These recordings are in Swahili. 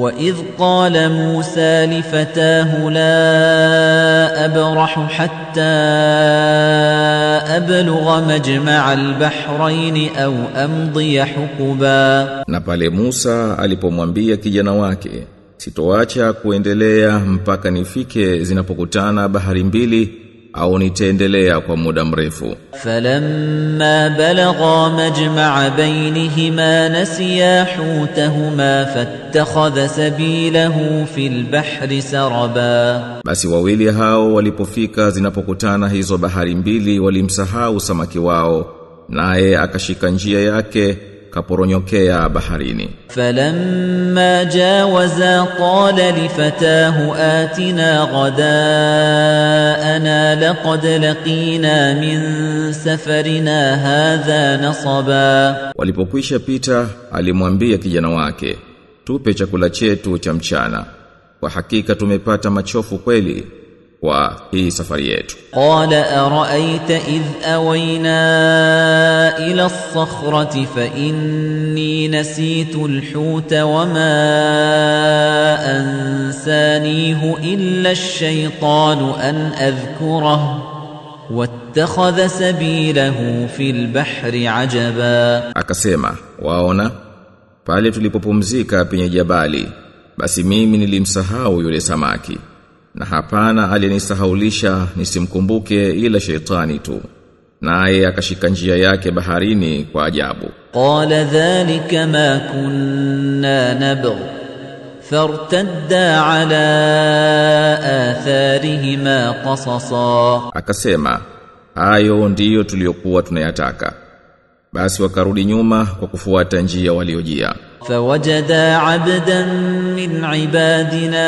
وإذ قال موسى لفتاه لا أبرح حتى أبلغ مجمع البحرين أو أمضي حقبا Na pale Musa alipomwambia kijana wake, sitoacha kuendelea mpaka nifike zinapokutana bahari mbili au nitaendelea kwa muda mrefu. Falamma balagha majma'a bainihima nasiya hutahuma fattakhadha sabilahu fil bahri saraba. Basi wawili hao walipofika zinapokutana hizo bahari mbili walimsahau samaki wao naye akashika njia yake kaporonyokea baharini. Falamma jawaza qala lifatahu atina ghadaana laqad laqina min safarina hadha nasaba. Walipokwisha pita alimwambia kijana wake tupe chakula chetu cha mchana. Kwa hakika tumepata machofu kweli. وفي سفر yetu qala ara'aita id awayna ila as-sakhrati fa inni nasitu al-huta wama ansanihu illa ash-shaytanu an adhkurahu واتخذ سبيله في البحر عجبا akasema waona pale tulipopumzika penye jabali basi mimi nilimsahau yule samaki na hapana aliyenisahaulisha nisimkumbuke ila sheitani tu naye akashika njia yake baharini kwa ajabu. Qala dhalika ma kunna nabgh fartadda ala atharihima qasasa. Akasema hayo ndiyo tuliyokuwa tunayataka. Basi wakarudi nyuma kwa kufuata njia waliojia. فوجدا عبدا من عبادنا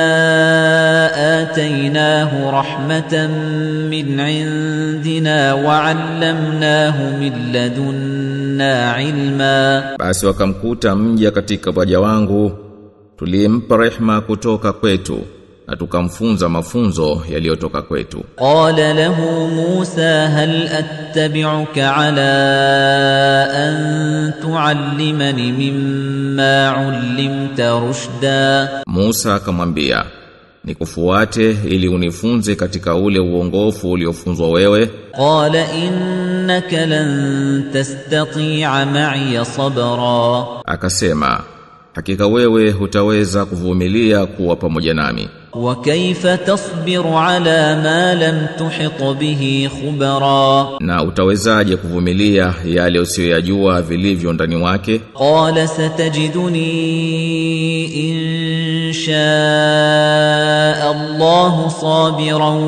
آتيناه رحمة من عندنا وعلمناه من لدنا علما Basi wakamkuta mja katika waja wangu, tulimpa rehma kutoka kwetu na tukamfunza mafunzo yaliyotoka kwetu. Qala lahu Musa hal attabi'uka ala an tuallimani mimma 'allimta rushda. Musa akamwambia nikufuate ili unifunze katika ule uongofu uliofunzwa wewe. Qala innaka lan tastati'a ma'iya sabra. Akasema hakika wewe hutaweza kuvumilia kuwa pamoja nami. Wa kaifa tasbiru ala ma lam tuhit bihi khubara? Na utawezaje kuvumilia yale usiyoyajua vilivyo ndani wake? Qala satajiduni in shaa Allah sabiran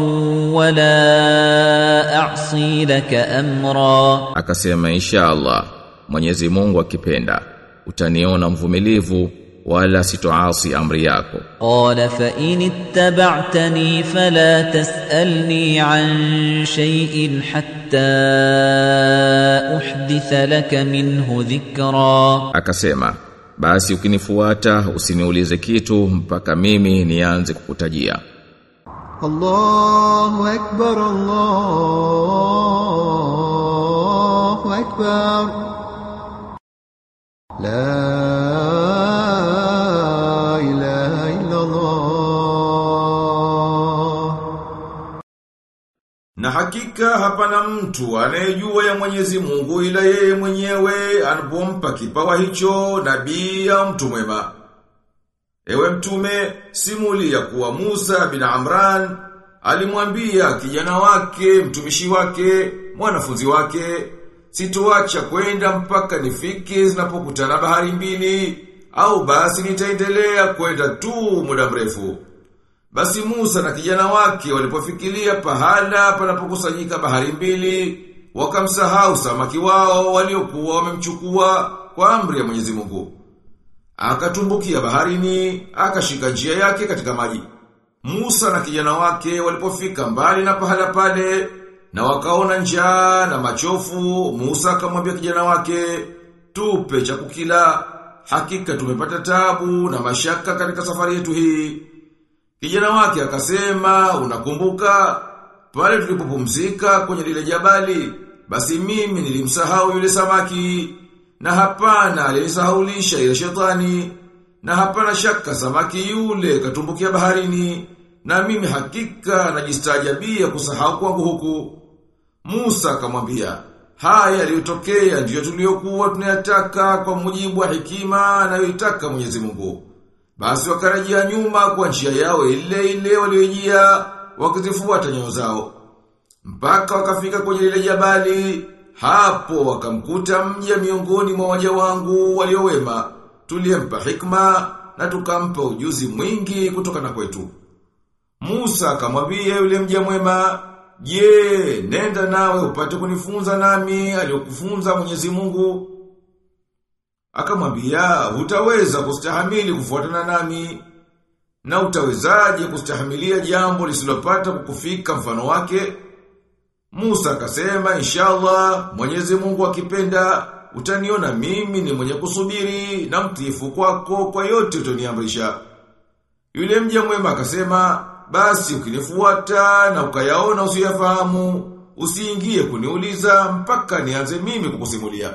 wala a'si laka amra. Akasema insha Allah Mwenyezi Mungu akipenda utaniona mvumilivu wala sitoasi amri yako. Qala fa in ittaba'tani fala tas'alni an shay'in hatta uhditha laka minhu dhikra, akasema basi ukinifuata usiniulize kitu mpaka mimi nianze kukutajia. Allahu akbar, Allahu akbar na hakika hapana mtu anayejua ya Mwenyezi Mungu ila yeye mwenyewe anapompa kipawa hicho nabii ya mtu mwema. Ewe mtume, simuli ya kuwa Musa bin Amran alimwambia kijana wake, mtumishi wake, mwanafunzi wake sitoacha kwenda mpaka nifike zinapokutana bahari mbili au basi nitaendelea kwenda tu muda mrefu. Basi Musa na kijana wake walipofikilia pahala panapokusanyika bahari mbili, wakamsahau samaki wao waliokuwa wamemchukua kwa amri ya Mwenyezi Mungu. Akatumbukia baharini, akashika njia yake katika maji. Musa na kijana wake walipofika mbali na pahala pale, na wakaona njaa na machofu, Musa akamwambia kijana wake, tupe cha kukila, hakika tumepata tabu na mashaka katika safari yetu hii. Kijana wake akasema, unakumbuka, pale tulipopumzika kwenye lile jabali, basi mimi nilimsahau yule samaki, na hapana alinisahaulisha ile shetani, Na hapana shaka samaki yule katumbukia baharini na mimi hakika najistaajabia kusahau kwangu huku. Musa akamwambia, haya yaliyotokea ndiyo tuliyokuwa tunayataka kwa mujibu wa hekima anayoitaka Mwenyezi Mungu. Basi wakarejea nyuma kwa njia yao ile ile waliyojia wakizifuata nyayo zao. Mpaka wakafika kwenye lile jabali, hapo wakamkuta mja miongoni mwa waja wangu waliowema. Tuliyempa hikma na tukampa ujuzi mwingi kutoka na kwetu. Musa akamwambia yule mja mwema, "Je, nenda nawe upate kunifunza nami aliyokufunza Mwenyezi Mungu?" Akamwambia, "Hutaweza kustahamili kufuatana nami." Na utawezaje kustahimilia jambo lisilopata kukufika mfano wake? Musa akasema, "Inshallah, Mwenyezi Mungu akipenda, utaniona mimi ni mwenye kusubiri na mtifu kwako kwa yote utoniamrisha. Yule mja mwema akasema, basi ukinifuata na ukayaona usiyafahamu, usiingie kuniuliza mpaka nianze mimi kukusimulia.